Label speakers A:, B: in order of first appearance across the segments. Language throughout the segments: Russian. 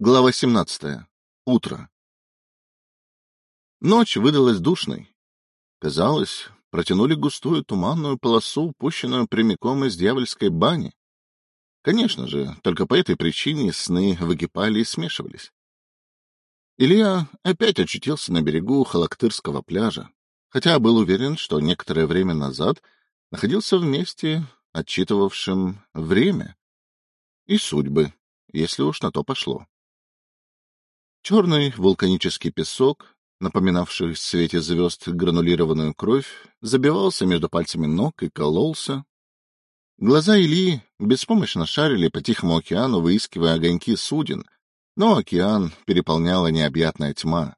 A: Глава 17. Утро. Ночь выдалась душной. Казалось, протянули густую туманную полосу, пущенную прямиком из дьявольской бани. Конечно же, только по этой причине сны выкипали и смешивались. Илья опять очутился на берегу Халактырского пляжа, хотя был уверен, что некоторое время назад находился в месте, отчитывавшем время и судьбы, если уж на то пошло. Черный вулканический песок, напоминавший в свете звезд гранулированную кровь, забивался между пальцами ног и кололся. Глаза Ильи беспомощно шарили по Тихому океану, выискивая огоньки суден, но океан переполняла необъятная тьма.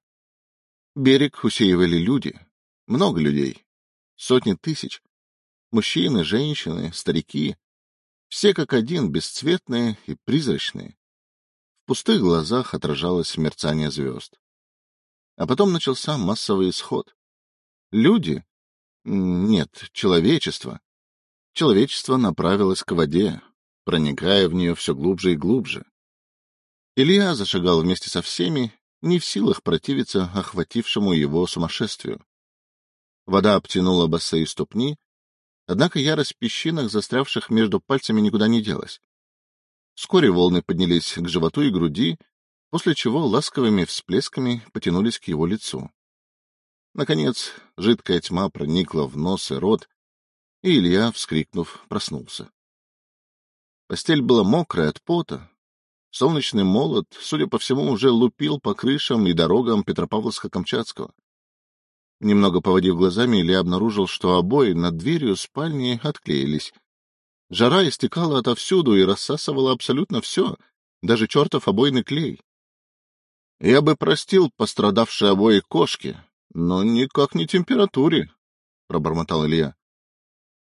A: Берег усеивали люди, много людей, сотни тысяч. Мужчины, женщины, старики, все как один, бесцветные и призрачные пустых глазах отражалось мерцание звезд. А потом начался массовый исход. Люди... Нет, человечество. Человечество направилось к воде, проникая в нее все глубже и глубже. Илья зашагал вместе со всеми, не в силах противиться охватившему его сумасшествию. Вода обтянула босые ступни, однако ярость в песчинах, застрявших между пальцами, никуда не делась. Вскоре волны поднялись к животу и груди, после чего ласковыми всплесками потянулись к его лицу. Наконец, жидкая тьма проникла в нос и рот, и Илья, вскрикнув, проснулся. Постель была мокрая от пота. Солнечный молот, судя по всему, уже лупил по крышам и дорогам Петропавловска-Камчатского. Немного поводив глазами, Илья обнаружил, что обои над дверью спальни отклеились, Жара истекала отовсюду и рассасывала абсолютно все, даже чертов обойный клей. Я бы простил пострадавшие обои кошки, но никак не температуре, — пробормотал Илья.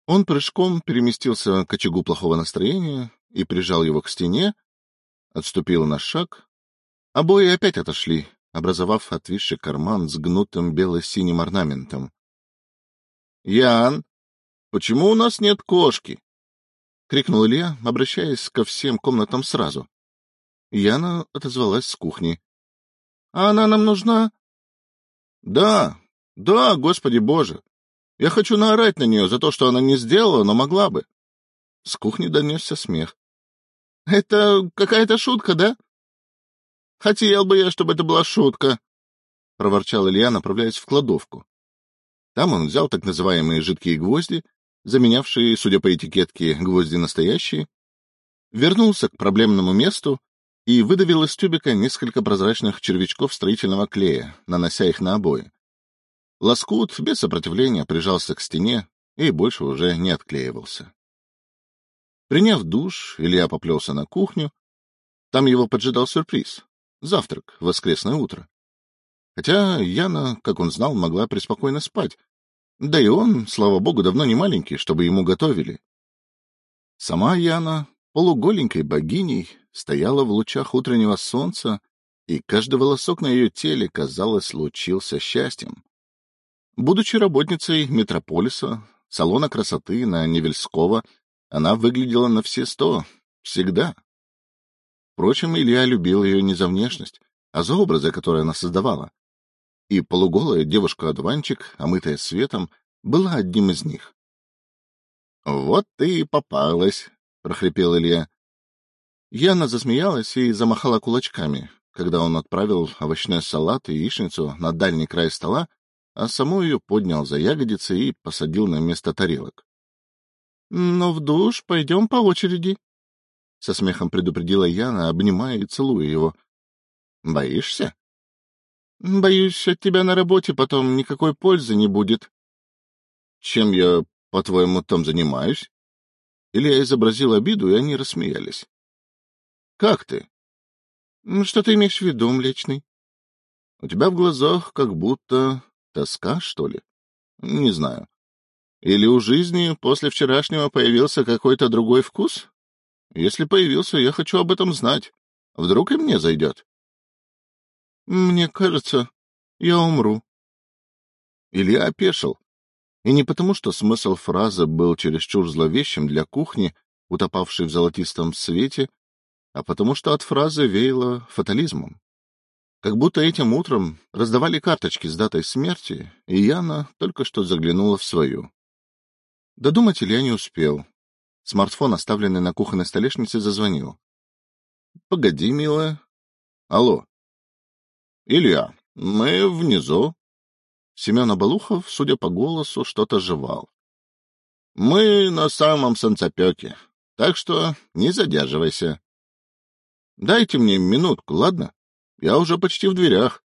A: Он прыжком переместился к очагу плохого настроения и прижал его к стене, отступил на шаг. Обои опять отошли, образовав отвисший карман с гнутым бело-синим орнаментом. — Ян, почему у нас нет кошки? — крикнул Илья, обращаясь ко всем комнатам сразу. Яна отозвалась с кухни. — А она нам нужна? — Да, да, господи боже! Я хочу наорать на нее за то, что она не сделала, но могла бы. С кухни донесся смех. — Это какая-то шутка, да? — Хотел бы я, чтобы это была шутка, — проворчал Илья, направляясь в кладовку. Там он взял так называемые жидкие гвозди заменявшие, судя по этикетке, гвозди настоящие, вернулся к проблемному месту и выдавил из тюбика несколько прозрачных червячков строительного клея, нанося их на обои. Лоскут без сопротивления прижался к стене и больше уже не отклеивался. Приняв душ, Илья поплелся на кухню. Там его поджидал сюрприз — завтрак воскресное утро. Хотя Яна, как он знал, могла преспокойно спать, да и он, слава богу, давно не маленький, чтобы ему готовили. Сама Яна, полуголенькой богиней, стояла в лучах утреннего солнца, и каждый волосок на ее теле, казалось, лучился счастьем. Будучи работницей метрополиса, салона красоты на Невельского, она выглядела на все сто, всегда. Впрочем, Илья любил ее не за внешность, а за образы, которые она создавала и полуголая девушка-одуванчик, омытая светом, была одним из них. — Вот ты и попалась, — прохрипел Илья. Яна засмеялась и замахала кулачками, когда он отправил овощной салат и яичницу на дальний край стола, а саму ее поднял за ягодицы и посадил на место тарелок. — Но в душ пойдем по очереди, — со смехом предупредила Яна, обнимая и целуя его. — Боишься? Боюсь, от тебя на работе потом никакой пользы не будет. Чем я, по-твоему, там занимаюсь? Или я изобразил обиду, и они рассмеялись. Как ты? Что ты имеешь в виду, млечный? У тебя в глазах как будто тоска, что ли? Не знаю. Или у жизни после вчерашнего появился какой-то другой вкус? Если появился, я хочу об этом знать. Вдруг и мне зайдет. Мне кажется, я умру. Илья опешил. И не потому, что смысл фразы был чересчур зловещим для кухни, утопавшей в золотистом свете, а потому что от фразы веяло фатализмом. Как будто этим утром раздавали карточки с датой смерти, и Яна только что заглянула в свою. Додумать Илья не успел. Смартфон, оставленный на кухонной столешнице, зазвонил. — Погоди, милая. — Алло. — Илья, мы внизу. Семен Оболухов, судя по голосу, что-то жевал. — Мы на самом санцепёке, так что не задерживайся. — Дайте мне минутку, ладно? Я уже почти в дверях.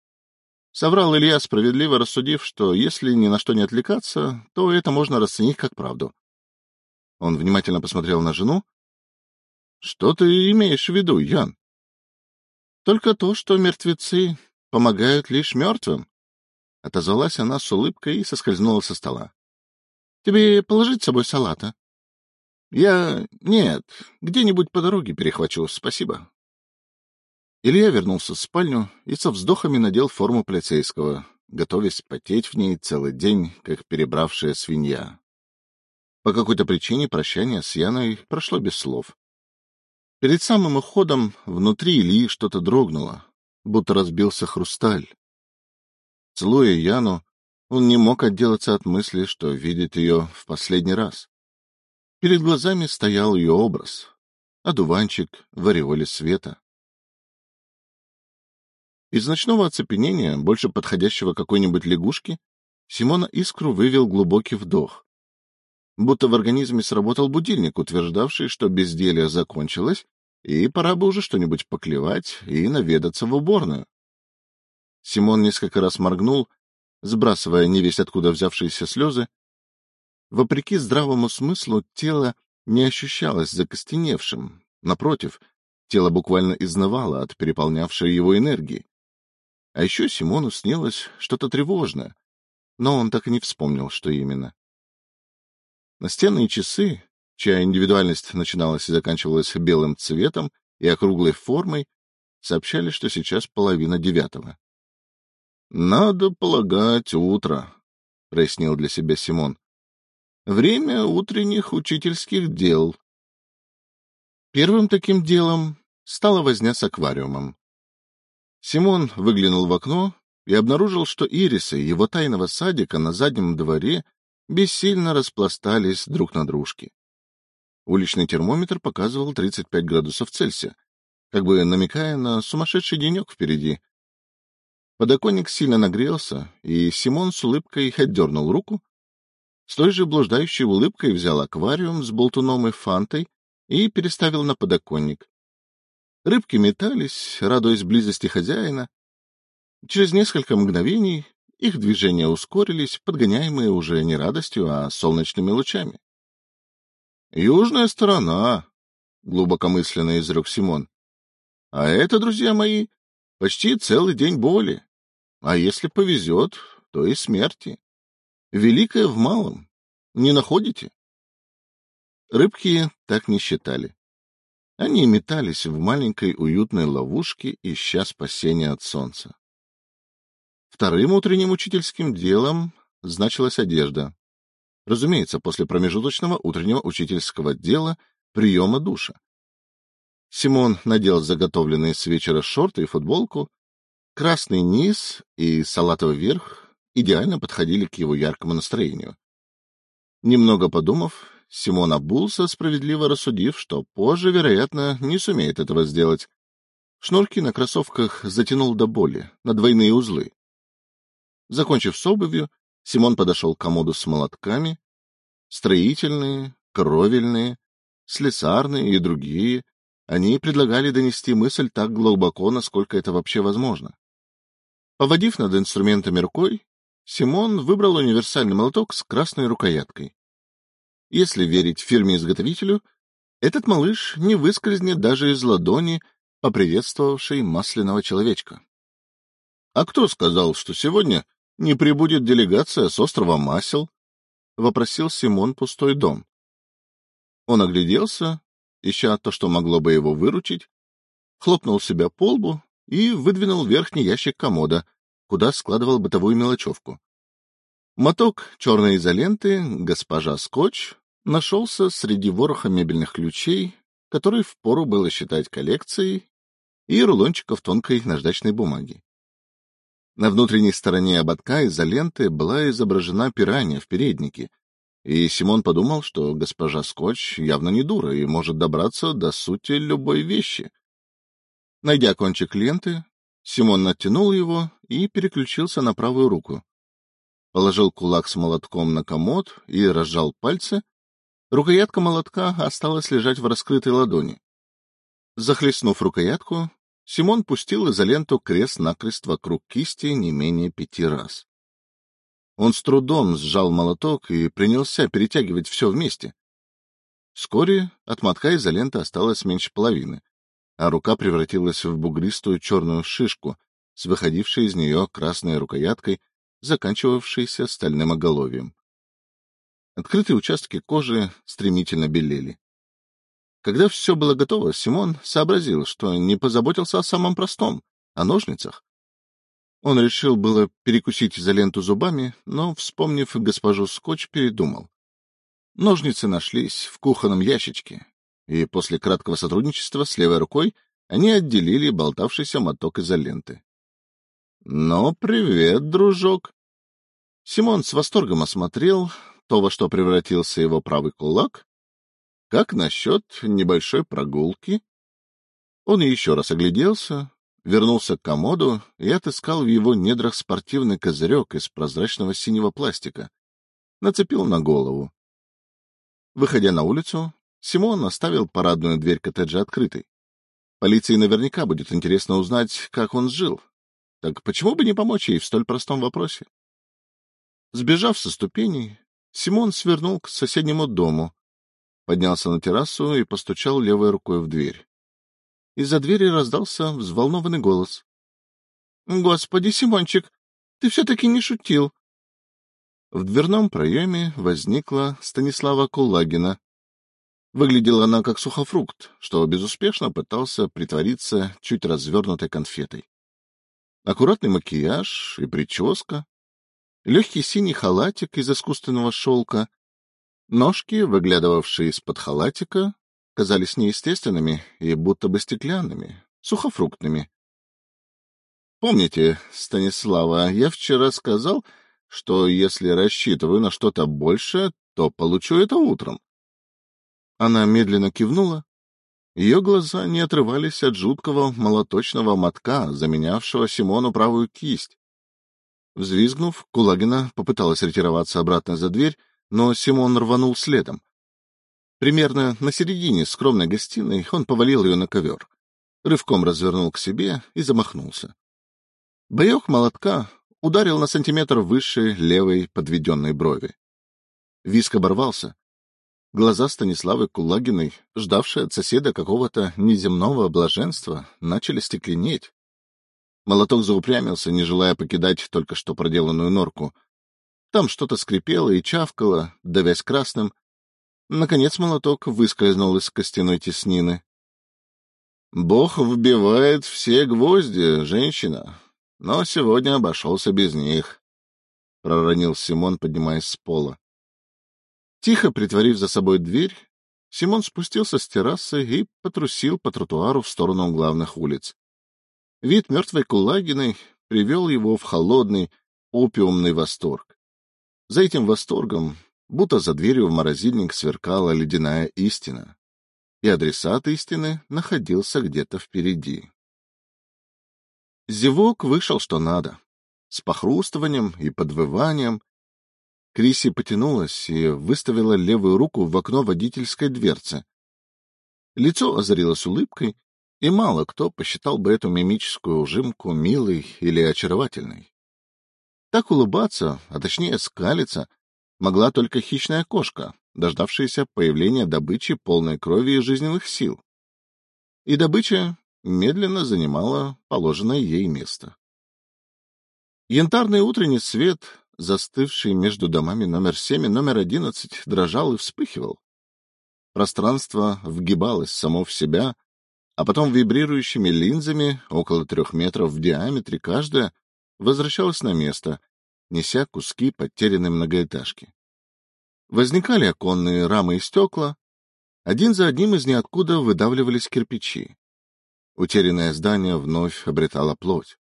A: Соврал Илья, справедливо рассудив, что если ни на что не отвлекаться, то это можно расценить как правду. Он внимательно посмотрел на жену. — Что ты имеешь в виду, Ян? — Только то, что мертвецы помогают лишь мертвым. Отозвалась она с улыбкой и соскользнула со стола. — Тебе положить с собой салата? — Я... Нет, где-нибудь по дороге перехвачу, спасибо. Илья вернулся в спальню и со вздохами надел форму полицейского, готовясь потеть в ней целый день, как перебравшая свинья. По какой-то причине прощание с Яной прошло без слов. Перед самым уходом внутри Ильи что-то дрогнуло, будто разбился хрусталь. Целуя Яну, он не мог отделаться от мысли, что видит ее в последний раз. Перед глазами стоял ее образ — одуванчик в ореоле света. Из ночного оцепенения, больше подходящего какой-нибудь лягушке, Симона Искру вывел глубокий вдох. Будто в организме сработал будильник, утверждавший, что безделье закончилось, и пора бы уже что-нибудь поклевать и наведаться в уборную. Симон несколько раз моргнул, сбрасывая невесть откуда взявшиеся слезы. Вопреки здравому смыслу, тело не ощущалось закостеневшим. Напротив, тело буквально изнывало от переполнявшей его энергии. А еще Симону снилось что-то тревожное, но он так и не вспомнил, что именно. Настенные часы, чья индивидуальность начиналась и заканчивалась белым цветом и округлой формой, сообщали, что сейчас половина девятого. — Надо полагать утро, — прояснил для себя Симон. — Время утренних учительских дел. Первым таким делом стала возня с аквариумом. Симон выглянул в окно и обнаружил, что ирисы его тайного садика на заднем дворе бессильно распластались друг на дружке. Уличный термометр показывал 35 градусов Цельсия, как бы намекая на сумасшедший денек впереди. Подоконник сильно нагрелся, и Симон с улыбкой отдернул руку, с той же блуждающей улыбкой взял аквариум с болтуном и фантой и переставил на подоконник. Рыбки метались, радуясь близости хозяина. Через несколько мгновений их движения ускорились, подгоняемые уже не радостью, а солнечными лучами. — Южная сторона, — глубокомысленно изрек Симон. — А это, друзья мои, почти целый день боли. А если повезет, то и смерти. Великое в малом. Не находите? Рыбки так не считали. Они метались в маленькой уютной ловушке, ища спасения от солнца. Вторым утренним учительским делом значилась одежда. Разумеется, после промежуточного утреннего учительского дела приема душа. Симон надел заготовленные с вечера шорты и футболку. Красный низ и салатовый верх идеально подходили к его яркому настроению. Немного подумав, Симон обулся, справедливо рассудив, что позже, вероятно, не сумеет этого сделать. Шнурки на кроссовках затянул до боли, на двойные узлы. Закончив с обувью, Симон подошел к комоду с молотками. Строительные, кровельные, слесарные и другие. Они предлагали донести мысль так глубоко, насколько это вообще возможно. Поводив над инструментами рукой, Симон выбрал универсальный молоток с красной рукояткой. Если верить фирме-изготовителю, этот малыш не выскользнет даже из ладони, поприветствовавшей масляного человечка. — А кто сказал, что сегодня не прибудет делегация с острова Масел? — вопросил Симон пустой дом. Он огляделся, ища то, что могло бы его выручить, хлопнул себя по лбу и выдвинул верхний ящик комода, куда складывал бытовую мелочевку. Моток черной изоленты, госпожа Скотч, нашелся среди вороха мебельных ключей, который впору было считать коллекцией, и рулончиков тонкой наждачной бумаги. На внутренней стороне ободка из ленты была изображена пиранья в переднике, и Симон подумал, что госпожа Скотч явно не дура и может добраться до сути любой вещи. Найдя кончик ленты, Симон натянул его и переключился на правую руку. Положил кулак с молотком на комод и разжал пальцы. Рукоятка молотка осталась лежать в раскрытой ладони. Захлестнув рукоятку, Симон пустил изоленту крест-накрест вокруг кисти не менее пяти раз. Он с трудом сжал молоток и принялся перетягивать все вместе. Вскоре от мотка изоленты осталось меньше половины, а рука превратилась в бугристую черную шишку с выходившей из нее красной рукояткой, заканчивавшейся стальным оголовьем. Открытые участки кожи стремительно белели. Когда все было готово, Симон сообразил, что не позаботился о самом простом — о ножницах. Он решил было перекусить изоленту зубами, но, вспомнив госпожу Скотч, передумал. Ножницы нашлись в кухонном ящичке, и после краткого сотрудничества с левой рукой они отделили болтавшийся моток изоленты. — Ну, привет, дружок! Симон с восторгом осмотрел то, во что превратился его правый кулак, как насчет небольшой прогулки? Он еще раз огляделся, вернулся к комоду и отыскал в его недрах спортивный козырек из прозрачного синего пластика. Нацепил на голову. Выходя на улицу, Симон оставил парадную дверь коттеджа открытой. Полиции наверняка будет интересно узнать, как он жил. Так почему бы не помочь ей в столь простом вопросе? Сбежав со ступеней, Симон свернул к соседнему дому, поднялся на террасу и постучал левой рукой в дверь. Из-за двери раздался взволнованный голос. — Господи, Симончик, ты все-таки не шутил. В дверном проеме возникла Станислава Кулагина. Выглядела она как сухофрукт, что безуспешно пытался притвориться чуть развернутой конфетой. Аккуратный макияж и прическа, легкий синий халатик из искусственного шелка Ножки, выглядывавшие из-под халатика, казались неестественными и будто бы стеклянными, сухофруктными. Помните, Станислава, я вчера сказал, что если рассчитываю на что-то большее, то получу это утром. Она медленно кивнула. Ее глаза не отрывались от жуткого молоточного мотка, заменявшего Симону правую кисть. Взвизгнув, Кулагина попыталась ретироваться обратно за дверь, но Симон рванул следом. Примерно на середине скромной гостиной он повалил ее на ковер, рывком развернул к себе и замахнулся. Боек молотка ударил на сантиметр выше левой подведенной брови. Виск оборвался. Глаза Станиславы Кулагиной, ждавшие от соседа какого-то неземного блаженства, начали стекленеть. Молоток заупрямился, не желая покидать только что проделанную норку — там что-то скрипело и чавкало, давясь красным. Наконец молоток выскользнул из костяной теснины. — Бог вбивает все гвозди, женщина, но сегодня обошелся без них, — проронил Симон, поднимаясь с пола. Тихо притворив за собой дверь, Симон спустился с террасы и потрусил по тротуару в сторону главных улиц. Вид мертвой Кулагиной привел его в холодный, опиумный восторг. За этим восторгом, будто за дверью в морозильник сверкала ледяная истина, и адресат истины находился где-то впереди. Зевок вышел что надо, с похрустыванием и подвыванием. Криси потянулась и выставила левую руку в окно водительской дверцы. Лицо озарилось улыбкой, и мало кто посчитал бы эту мимическую ужимку милой или очаровательной. Так улыбаться, а точнее скалиться, могла только хищная кошка, дождавшаяся появления добычи полной крови и жизненных сил. И добыча медленно занимала положенное ей место. Янтарный утренний свет, застывший между домами номер семь и номер одиннадцать, дрожал и вспыхивал. Пространство вгибалось само в себя, а потом вибрирующими линзами, около трех метров в диаметре каждая, возвращалась на место, неся куски потерянной многоэтажки. Возникали оконные рамы и стекла, Один за одним из ниоткуда выдавливались кирпичи. Утерянное здание вновь обретало плоть.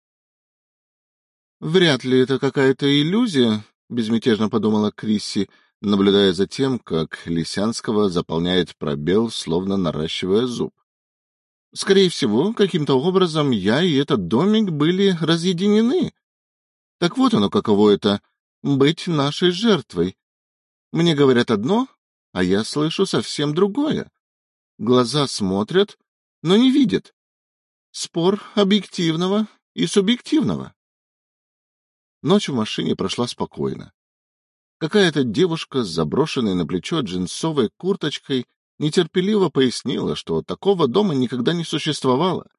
A: «Вряд ли это какая-то иллюзия», — безмятежно подумала Крисси, наблюдая за тем, как Лисянского заполняет пробел, словно наращивая зуб. «Скорее всего, каким-то образом я и этот домик были разъединены. Так вот оно, каково это — быть нашей жертвой. Мне говорят одно, а я слышу совсем другое. Глаза смотрят, но не видят. Спор объективного и субъективного. Ночь в машине прошла спокойно. Какая-то девушка с заброшенной на плечо джинсовой курточкой нетерпеливо пояснила, что такого дома никогда не существовало.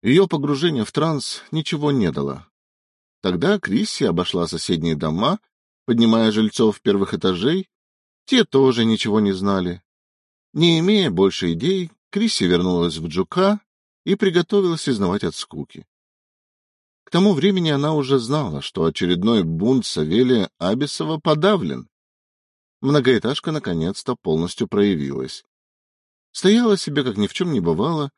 A: Ее погружение в транс ничего не дало. Тогда Крисси обошла соседние дома, поднимая жильцов первых этажей. Те тоже ничего не знали. Не имея больше идей, Крисси вернулась в Джука и приготовилась изнавать от скуки. К тому времени она уже знала, что очередной бунт Савелия Абисова подавлен. Многоэтажка наконец-то полностью проявилась. Стояла себе, как ни в чем не бывало,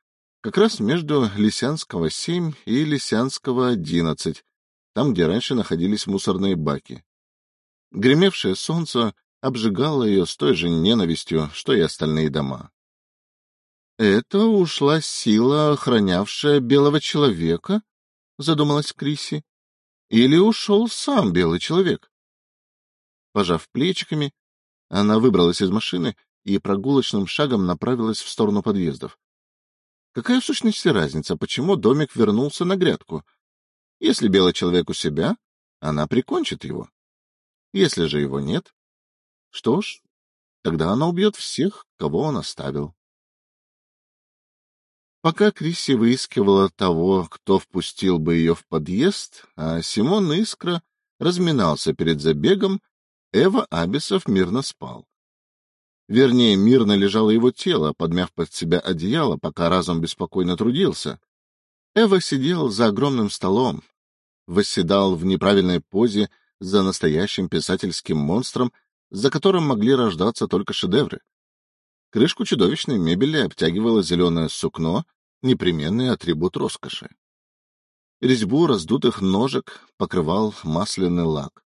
A: как раз между Лисянского 7 и Лисянского 11, там, где раньше находились мусорные баки. Гремевшее солнце обжигало ее с той же ненавистью, что и остальные дома. Это ушла сила, охранявшая белого человека, задумалась Криси. Или ушел сам белый человек? Пожав плечиками, она выбралась из машины и прогулочным шагом направилась в сторону подъездов. Какая в сущности разница, почему домик вернулся на грядку? Если белый человек у себя, она прикончит его. Если же его нет, что ж, тогда она убьет всех, кого он оставил. Пока Крисси выискивала того, кто впустил бы ее в подъезд, а Симон Искра разминался перед забегом, Эва Абисов мирно спал. Вернее, мирно лежало его тело, подмяв под себя одеяло, пока разум беспокойно трудился. Эва сидел за огромным столом, восседал в неправильной позе за настоящим писательским монстром, за которым могли рождаться только шедевры. Крышку чудовищной мебели обтягивало зеленое сукно, непременный атрибут роскоши. Резьбу раздутых ножек покрывал масляный лак.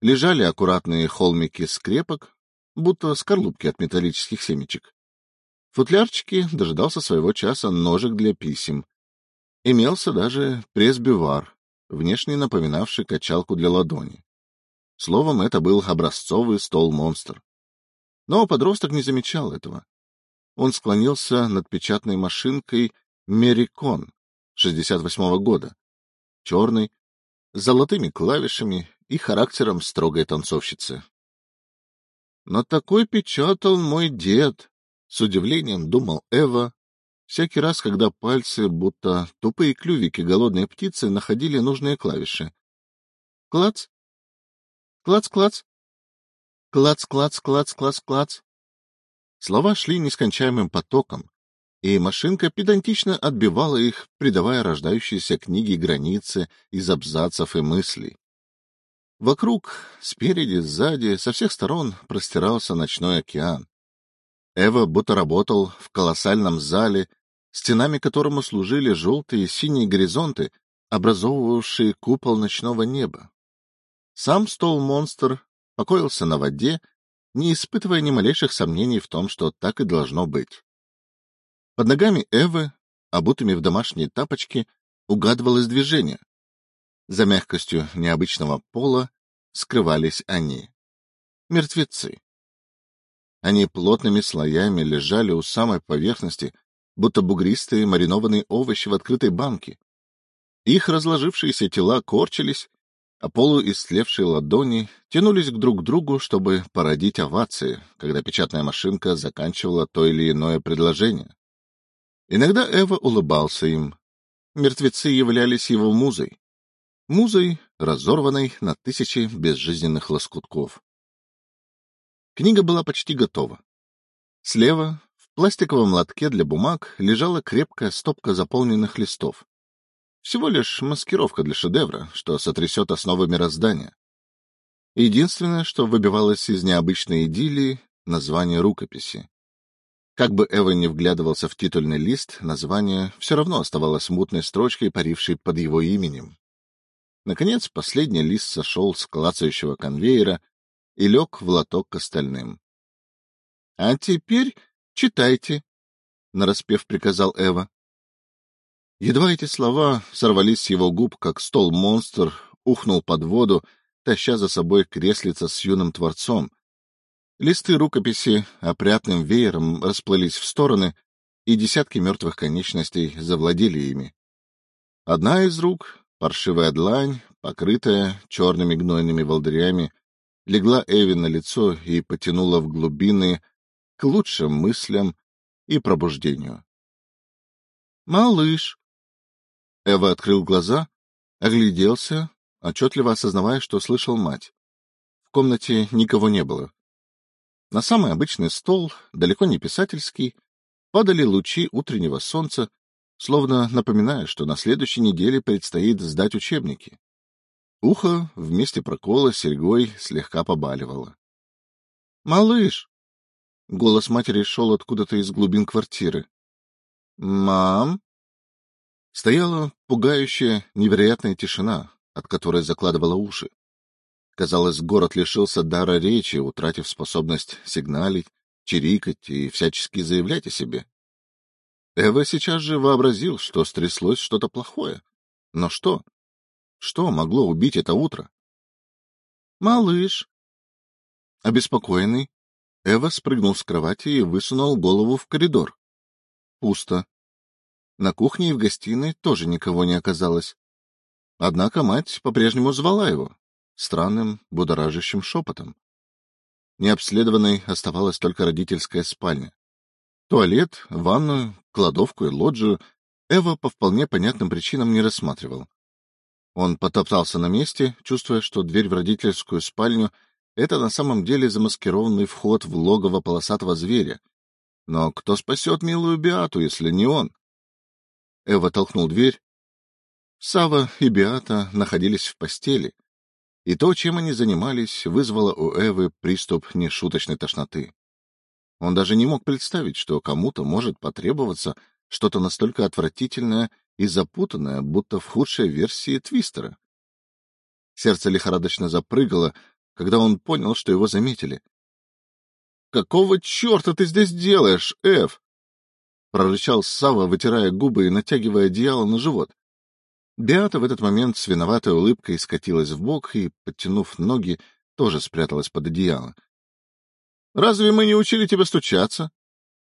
A: Лежали аккуратные холмики скрепок, будто скорлупки от металлических семечек. В футлярчике дожидался своего часа ножик для писем. Имелся даже пресс-бювар, внешне напоминавший качалку для ладони. Словом, это был образцовый стол-монстр. Но подросток не замечал этого. Он склонился над печатной машинкой «Мерикон» 68-го года, черный, с золотыми клавишами и характером строгой танцовщицы. «Но такой печатал мой дед», — с удивлением думал Эва, всякий раз, когда пальцы, будто тупые клювики голодной птицы, находили нужные клавиши. Клац, клац-клац, Клац-клац-клац-клац-клац. Слова шли нескончаемым потоком, и машинка педантично отбивала их, придавая рождающиеся книги границы из абзацев и мыслей. Вокруг, спереди, сзади, со всех сторон простирался ночной океан. Эва будто работал в колоссальном зале, стенами которому служили желтые и синие горизонты, образовывавшие купол ночного неба. Сам стол-монстр покоился на воде, не испытывая ни малейших сомнений в том, что так и должно быть. Под ногами Эвы, обутыми в домашние тапочки, угадывалось движение. За мягкостью необычного пола скрывались они. Мертвецы. Они плотными слоями лежали у самой поверхности, будто бугристые маринованные овощи в открытой банке. Их разложившиеся тела корчились, а полуистлевшие ладони тянулись друг к другу, чтобы породить овации, когда печатная машинка заканчивала то или иное предложение. Иногда Эва улыбался им. Мертвецы являлись его музой. Музой, разорванной на тысячи безжизненных лоскутков. Книга была почти готова. Слева, пластиковом лотке для бумаг, лежала крепкая стопка заполненных листов. Всего лишь маскировка для шедевра, что сотрясет основы мироздания. Единственное, что выбивалось из необычной идиллии — название рукописи. Как бы Эва не вглядывался в титульный лист, название все равно оставалось мутной строчкой, парившей под его именем. Наконец, последний лист сошел с клацающего конвейера и лег в лоток к остальным. — А теперь читайте, — нараспев приказал Эва. Едва эти слова сорвались с его губ, как стол-монстр ухнул под воду, таща за собой креслица с юным творцом. Листы рукописи опрятным веером расплылись в стороны, и десятки мертвых конечностей завладели ими. Одна из рук, паршивая длань, покрытая черными гнойными волдырями, легла Эви на лицо и потянула в глубины к лучшим мыслям и пробуждению. «Малыш!» Эва открыл глаза, огляделся, отчетливо осознавая, что слышал мать. В комнате никого не было. На самый обычный стол, далеко не писательский, падали лучи утреннего солнца, словно напоминая, что на следующей неделе предстоит сдать учебники. Ухо вместе прокола серьгой слегка побаливало. «Малыш!» Голос матери шел откуда-то из глубин квартиры. «Мам?» Стояла пугающая, невероятная тишина, от которой закладывала уши. Казалось, город лишился дара речи, утратив способность сигналить, чирикать и всячески заявлять о себе. Эва сейчас же вообразил, что стряслось что-то плохое. Но что? Что могло убить это утро? «Малыш!» Обеспокоенный, Эва спрыгнул с кровати и высунул голову в коридор. Пусто. На кухне и в гостиной тоже никого не оказалось. Однако мать по-прежнему звала его, странным, будоражащим шепотом. Необследованной оставалась только родительская спальня. Туалет, ванную, кладовку и лоджию Эва по вполне понятным причинам не рассматривал. Он потоптался на месте, чувствуя, что дверь в родительскую спальню — это на самом деле замаскированный вход в логово полосатого зверя. Но кто спасет милую Биату, если не он? Эва толкнул дверь. Сава и Биата находились в постели, и то, чем они занимались, вызвало у Эвы приступ нешуточной тошноты. Он даже не мог представить, что кому-то может потребоваться что-то настолько отвратительное и запутанная, будто в худшей версии Твистера. Сердце лихорадочно запрыгало, когда он понял, что его заметили. — Какого черта ты здесь делаешь, Эв? — прорычал Сава, вытирая губы и натягивая одеяло на живот. Беата в этот момент с виноватой улыбкой скатилась в бок и, подтянув ноги, тоже спряталась под одеяло. — Разве мы не учили тебя стучаться?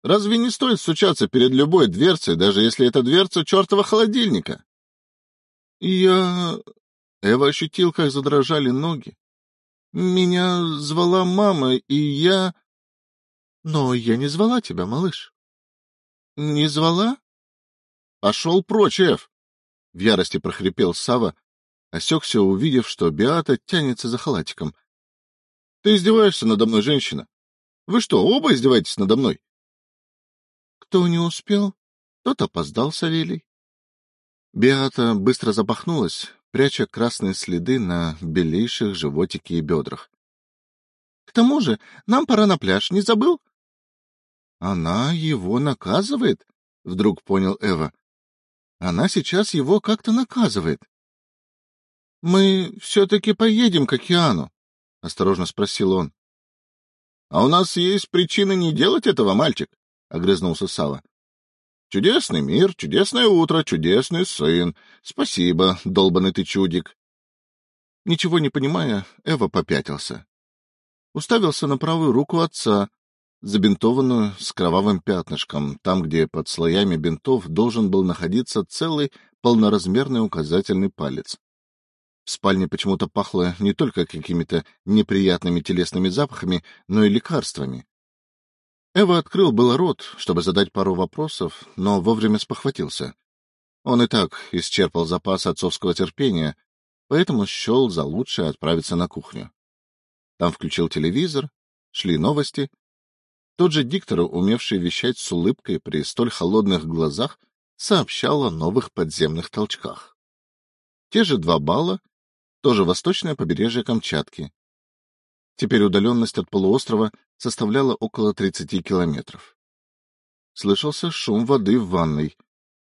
A: Разве не стоит стучаться перед любой дверцей, даже если это дверца чертова холодильника? Я... Эва ощутил, как задрожали ноги. Меня звала мама, и я... Но я не звала тебя, малыш. Не звала? Пошел прочь, Эв! В ярости прохрипел Сава, осекся, увидев, что Биата тянется за халатиком. — Ты издеваешься надо мной, женщина? Вы что, оба издеваетесь надо мной? Кто не успел, тот опоздал, Савелий. Беата быстро запахнулась, пряча красные следы на белейших животике и бедрах. — К тому же нам пора на пляж, не забыл? — Она его наказывает, — вдруг понял Эва. — Она сейчас его как-то наказывает. — Мы все-таки поедем к океану, — осторожно спросил он. — А у нас есть причины не делать этого, мальчик. — огрызнулся Сава. — Чудесный мир, чудесное утро, чудесный сын. Спасибо, долбанный ты чудик. Ничего не понимая, Эва попятился. Уставился на правую руку отца, забинтованную с кровавым пятнышком, там, где под слоями бинтов должен был находиться целый полноразмерный указательный палец. В спальне почему-то пахло не только какими-то неприятными телесными запахами, но и лекарствами. Эва открыл было рот, чтобы задать пару вопросов, но вовремя спохватился. Он и так исчерпал запас отцовского терпения, поэтому счел за лучшее отправиться на кухню. Там включил телевизор, шли новости. Тот же диктор, умевший вещать с улыбкой при столь холодных глазах, сообщал о новых подземных толчках. Те же два балла, тоже восточное побережье Камчатки. Теперь удаленность от полуострова составляла около 30 километров. слышался шум воды в ванной.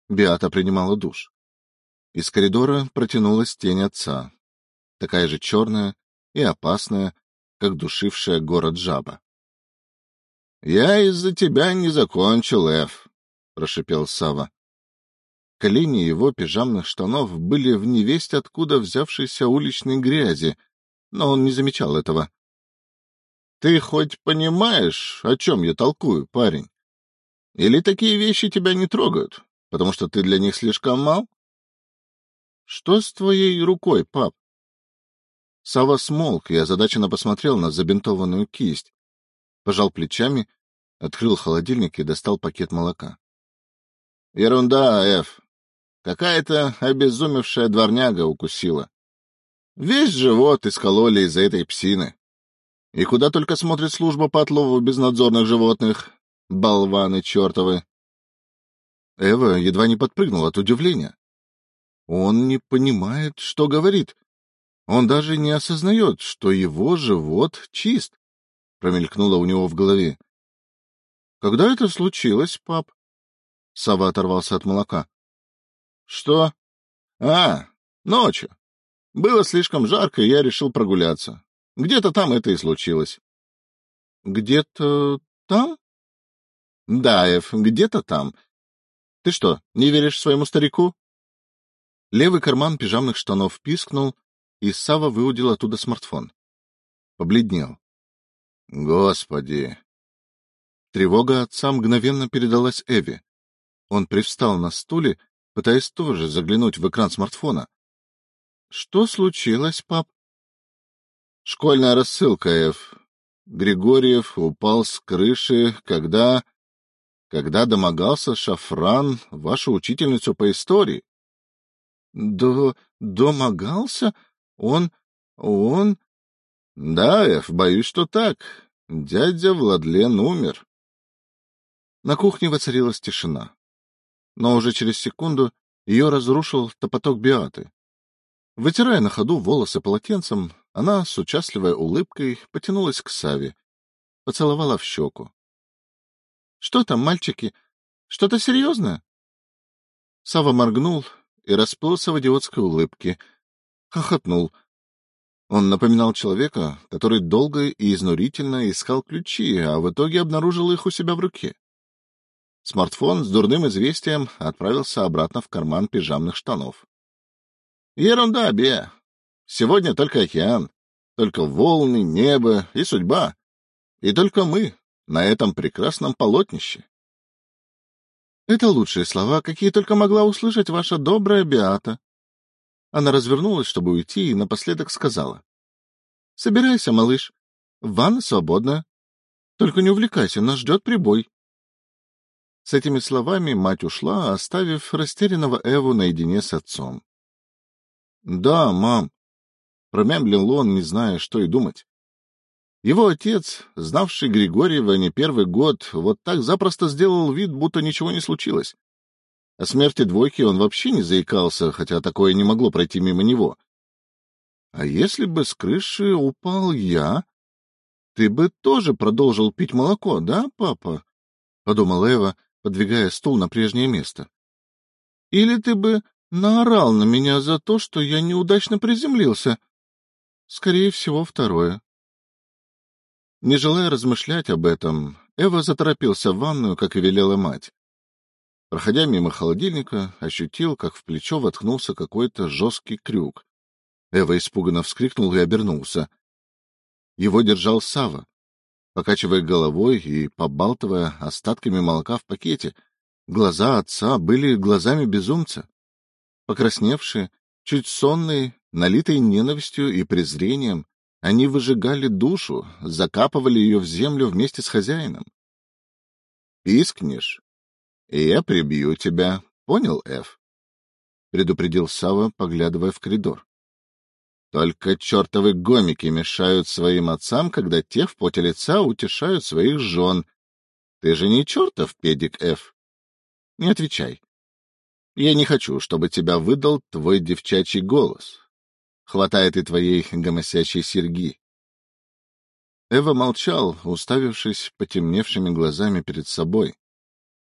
A: Биата принимала душ. Из коридора протянулась тень отца, такая же черная и опасная, как душившая город жаба. — Я из-за тебя не закончил, Эф, — прошипел Сава. Колени его пижамных штанов были в невесть откуда взявшейся уличной грязи, но он не замечал этого. — Ты хоть понимаешь, о чем я толкую, парень? Или такие вещи тебя не трогают, потому что ты для них слишком мал? — Что с твоей рукой, пап? Сава смолк и озадаченно посмотрел на забинтованную кисть, пожал плечами, открыл холодильник и достал пакет молока. — Ерунда, Эф. Какая-то обезумевшая дворняга укусила. Весь живот искололи из-за этой псины. И куда только смотрит служба по отлову безнадзорных животных, болваны чертовы. Эва едва не подпрыгнула от удивления. Он не понимает, что говорит. Он даже не осознает, что его живот чист. Промелькнуло у него в голове. — Когда это случилось, пап? Сава оторвался от молока. — Что? — А, ночью. Было слишком жарко, и я решил прогуляться. Где-то там это и случилось. — Где-то там? — Да, Эф, где-то там. Ты что, не веришь своему старику? Левый карман пижамных штанов пискнул, и Сава выудил оттуда смартфон. Побледнел. — Господи! Тревога отца мгновенно передалась Эви. Он привстал на стуле, пытаясь тоже заглянуть в экран смартфона. — Что случилось, пап? — Школьная рассылка, Эв. Григорьев упал с крыши, когда... когда домогался Шафран, вашу учительницу по истории. — До... домогался? Он... он... — Да, Эв, боюсь, что так. Дядя Владлен умер. На кухне воцарилась тишина но уже через секунду ее разрушил топоток Биаты. Вытирая на ходу волосы полотенцем, она с участливой улыбкой потянулась к Саве, поцеловала в щеку. — Что там, мальчики? Что-то серьезное? Сава моргнул и расплылся в идиотской улыбке. Хохотнул. Он напоминал человека, который долго и изнурительно искал ключи, а в итоге обнаружил их у себя в руке. Смартфон с дурным известием отправился обратно в карман пижамных штанов. — Ерунда, Бе. Сегодня только океан, только волны, небо и судьба. И только мы на этом прекрасном полотнище. Это лучшие слова, какие только могла услышать ваша добрая Беата. Она развернулась, чтобы уйти, и напоследок сказала. — Собирайся, малыш. Ванна свободна. Только не увлекайся, нас ждет прибой. С этими словами мать ушла, оставив растерянного Эву наедине с отцом. — Да, мам, — промямлил он, не зная, что и думать. Его отец, знавший Григорьева не первый год, вот так запросто сделал вид, будто ничего не случилось. О смерти двойки он вообще не заикался, хотя такое не могло пройти мимо него. — А если бы с крыши упал я, ты бы тоже продолжил пить молоко, да, папа? — подумал Эва, подвигая стул на прежнее место. — Или ты бы наорал на меня за то, что я неудачно приземлился? Скорее всего, второе. Не желая размышлять об этом, Эва заторопился в ванную, как и велела мать. Проходя мимо холодильника, ощутил, как в плечо воткнулся какой-то жесткий крюк. Эва испуганно вскрикнул и обернулся. Его держал Сава. Покачивая головой и побалтывая остатками молока в пакете, глаза отца были глазами безумца. Покрасневшие, чуть сонные, налитые ненавистью и презрением, они выжигали душу, закапывали ее в землю вместе с хозяином. — Пискнешь, и я прибью тебя, понял, Эф? — предупредил Сава, поглядывая в коридор. Только чертовы гомики мешают своим отцам, когда те в поте лица утешают своих жен. Ты же не чертов педик Ф. Не отвечай. Я не хочу, чтобы тебя выдал твой девчачий голос. Хватает и твоей гомосячей серьги. Эва молчал, уставившись потемневшими глазами перед собой.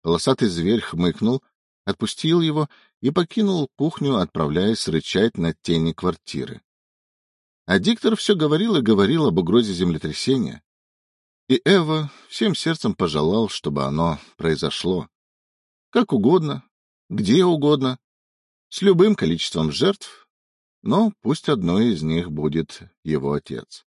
A: Полосатый зверь хмыкнул, отпустил его и покинул кухню, отправляясь рычать на тени квартиры. А диктор все говорил и говорил об угрозе землетрясения. И Эва всем сердцем пожелал, чтобы оно произошло. Как угодно, где угодно, с любым количеством жертв, но пусть одной из них будет его отец.